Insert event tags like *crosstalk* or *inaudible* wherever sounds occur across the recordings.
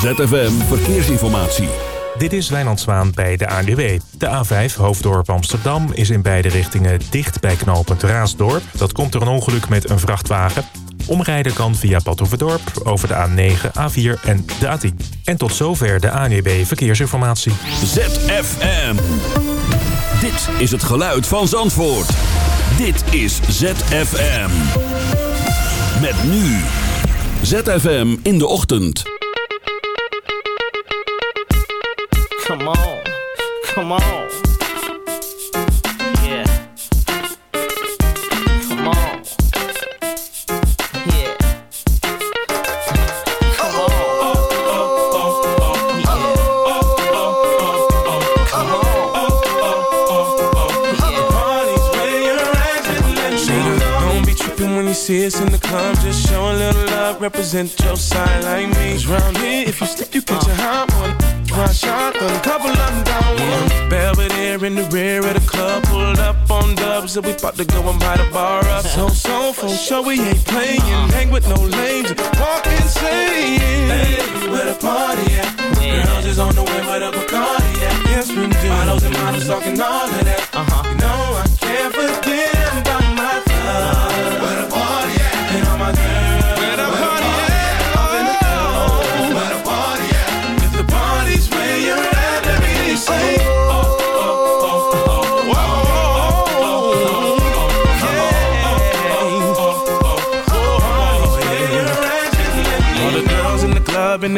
ZFM Verkeersinformatie. Dit is Wijnand Zwaan bij de ANWB. De A5 Hoofddorp Amsterdam is in beide richtingen dicht bij knooppunt Raasdorp. Dat komt door een ongeluk met een vrachtwagen. Omrijden kan via Badhoevedorp over de A9, A4 en de A10. En tot zover de ANWB Verkeersinformatie. ZFM. Dit is het geluid van Zandvoort. Dit is ZFM. Met nu. ZFM in de ochtend. Come on, come on. Yeah. Come on. Yeah. Come on. Oh, come on. See us in the club. Just show a little love, represent your side like me. Cause round here, if you slip, you catch a hot one. One shotgun, couple of them down one. Belvedere in the rear of the club, pulled up on dubs, and we about to go and buy the bar up. So, so, for sure we ain't playing. Hang with no lames, walk insane. Hey, where the party at? Girls is on the way, where the Bacardi at? Yes, we do. Models and models talking all of that. Uh-huh.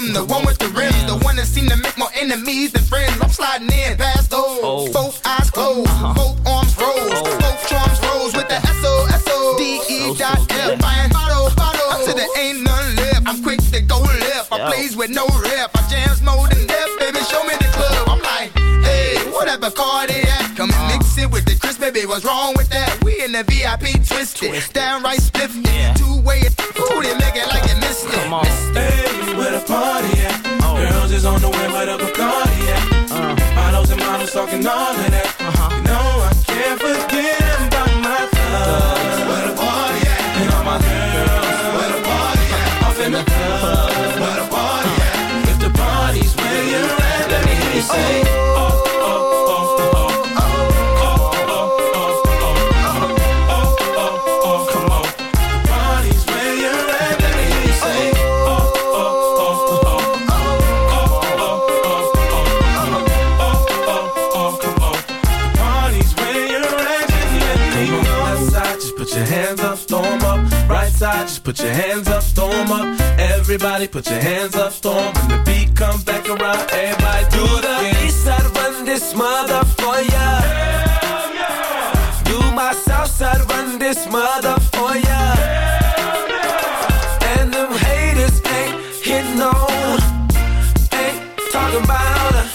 with the the one with the rims, the one that seem to make more enemies than friends. I'm sliding in past those. Oh. Both eyes closed, uh-huh. both arms oh. rose, both charms rose with the S O S O oh, D E dot F. Buying bottle, bottle, until there ain't none left. I'm quick to go left. I plays with no rep. I jams more than death, baby. Show me the club. I'm like, hey, whatever car they at. Come and mix it with the Chris, baby. What's wrong with that? We in the VIP twisted, downright spiffy. Yeah. Two way, ooh, they make it like you missed it. Come on. on Right side, just put your hands up, storm up. Everybody put your hands up, storm. When the beat comes back around, everybody do the east side run this mother for ya. Do my south side run this mother for ya. And them haters ain't hitting on, ain't talking about her.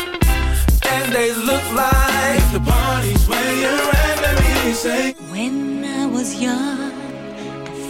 And they look like the party's where you're at, let me say. When I was young, I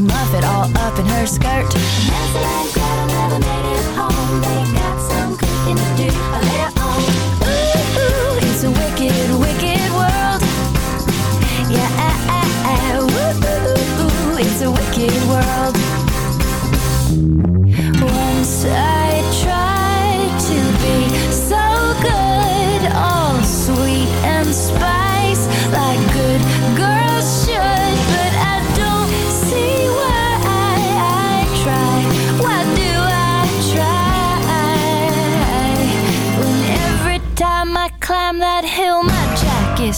Miss Muffet all up in her skirt. Hansel and Gretel never made it home. They got some cooking to do of their own. Ooh, ooh, it's a wicked, wicked world. Yeah, uh, uh, uh, ooh, ooh, ooh, it's a wicked world.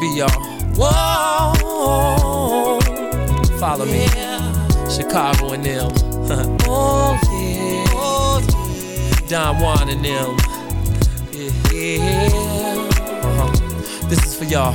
Piper y'all. Whoa, follow me. Chicago and them. oh *laughs* yeah. Oh, yeah. Don Juan and them. Yeah. Uh-huh. This is for y'all.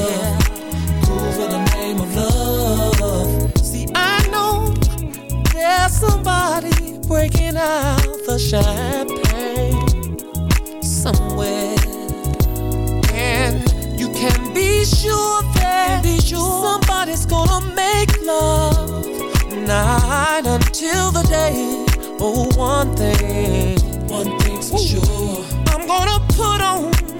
love. Yeah. Groove in the name of love. See, I know there's somebody breaking out the champagne somewhere. And you can be sure that be sure somebody's gonna make love night until the day. Oh, one thing, one thing's for sure.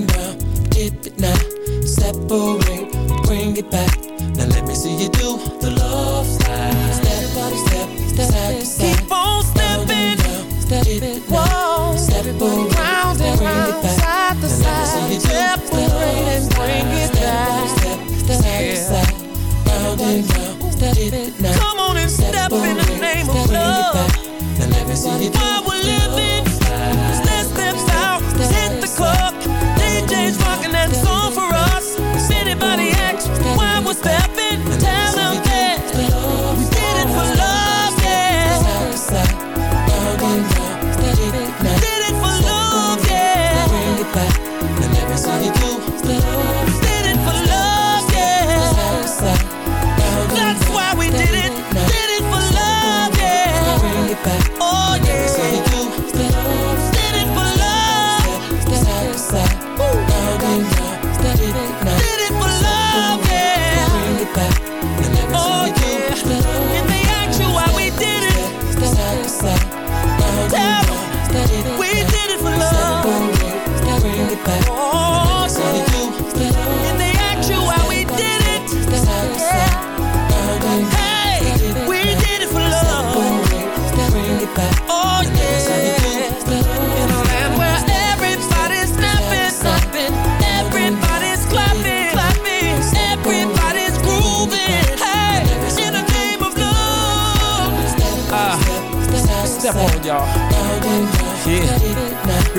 Round. Dip it now, separate, bring it back. That song for us. Anybody asks why we're stepping,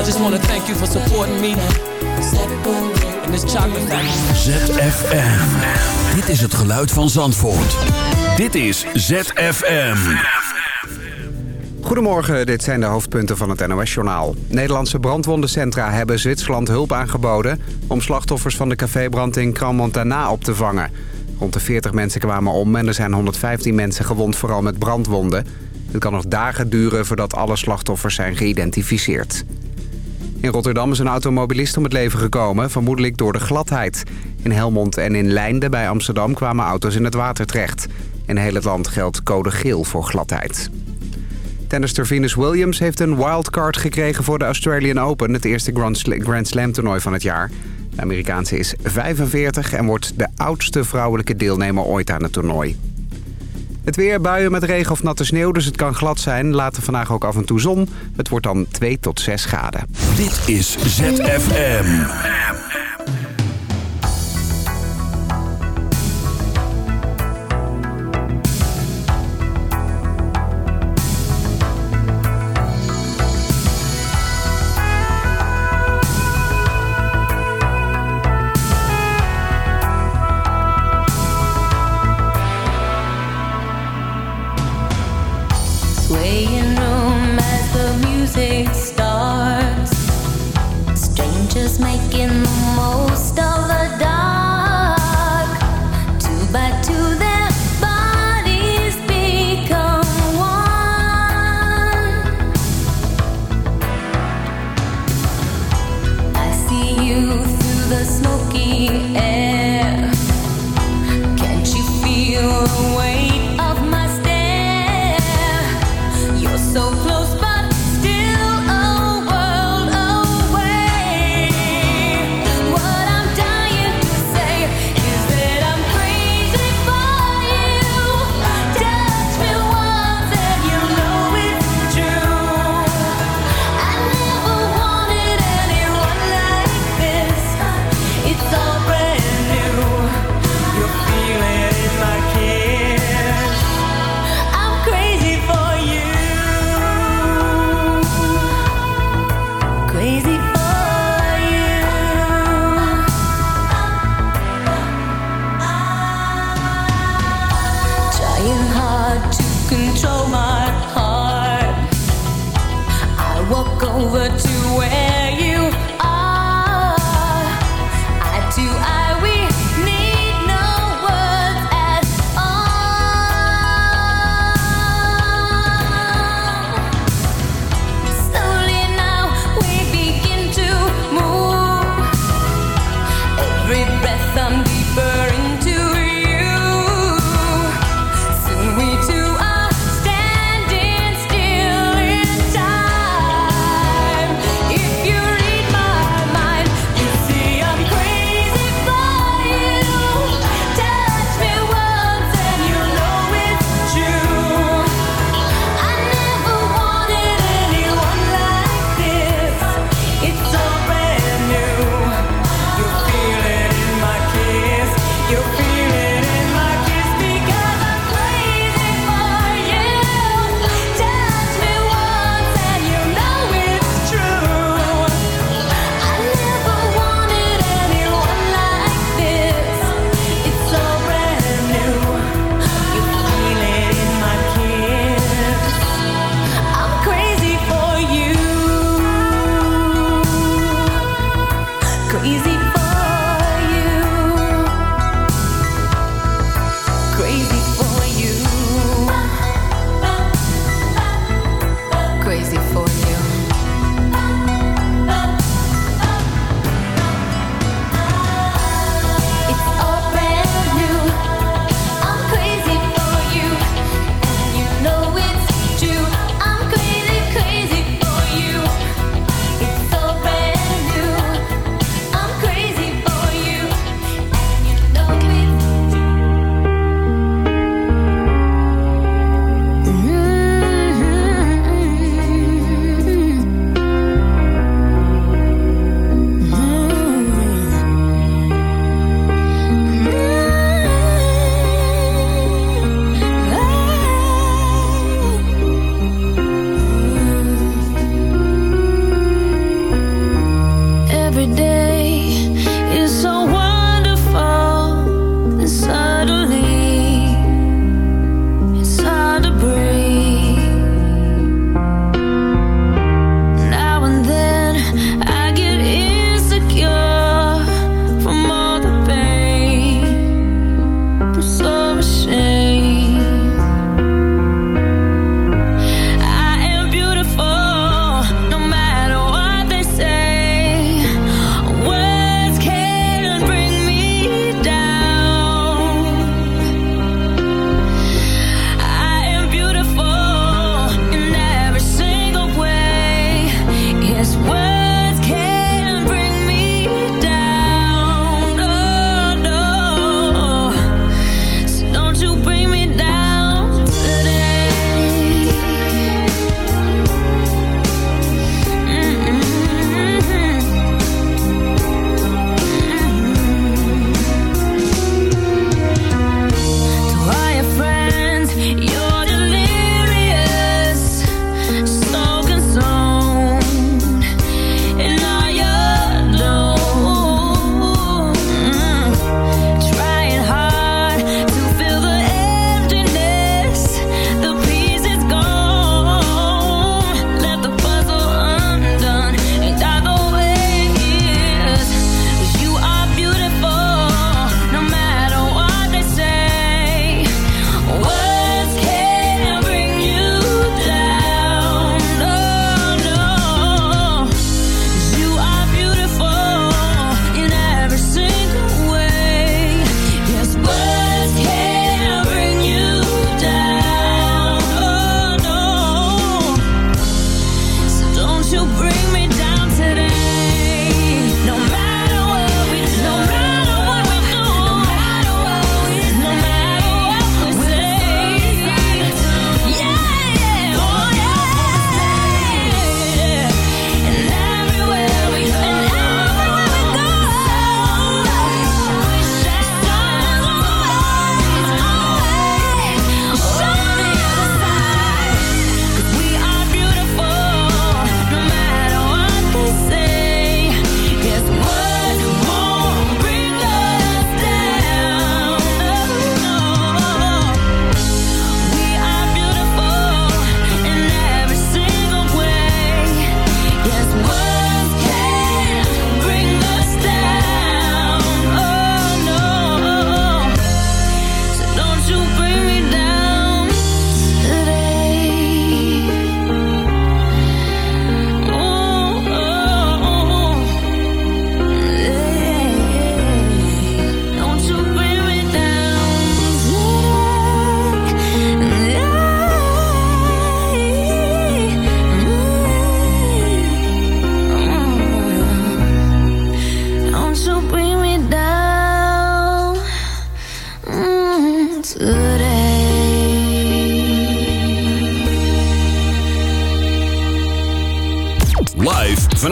I just want to thank you for supporting me in this chocolate factory. ZFM. Dit is het geluid van Zandvoort. Dit is ZFM. Goedemorgen, dit zijn de hoofdpunten van het NOS-journaal. Nederlandse brandwondencentra hebben Zwitserland hulp aangeboden... om slachtoffers van de cafébrand in Crans-Montana op te vangen. Rond de 40 mensen kwamen om en er zijn 115 mensen gewond, vooral met brandwonden. Het kan nog dagen duren voordat alle slachtoffers zijn geïdentificeerd. In Rotterdam is een automobilist om het leven gekomen, vermoedelijk door de gladheid. In Helmond en in Leinden bij Amsterdam kwamen auto's in het water terecht. In heel het land geldt code geel voor gladheid. Tennister Venus Williams heeft een wildcard gekregen voor de Australian Open... het eerste Grand Slam toernooi van het jaar. De Amerikaanse is 45 en wordt de oudste vrouwelijke deelnemer ooit aan het toernooi. Het weer, buien met regen of natte sneeuw, dus het kan glad zijn. Later vandaag ook af en toe zon. Het wordt dan 2 tot 6 graden. Dit is ZFM.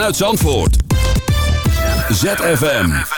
Vanuit Zandvoort. ZFM.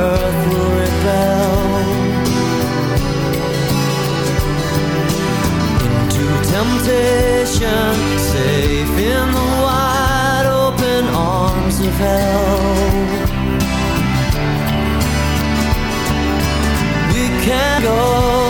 earth will rebel. Into temptation, safe in the wide open arms of hell. We can go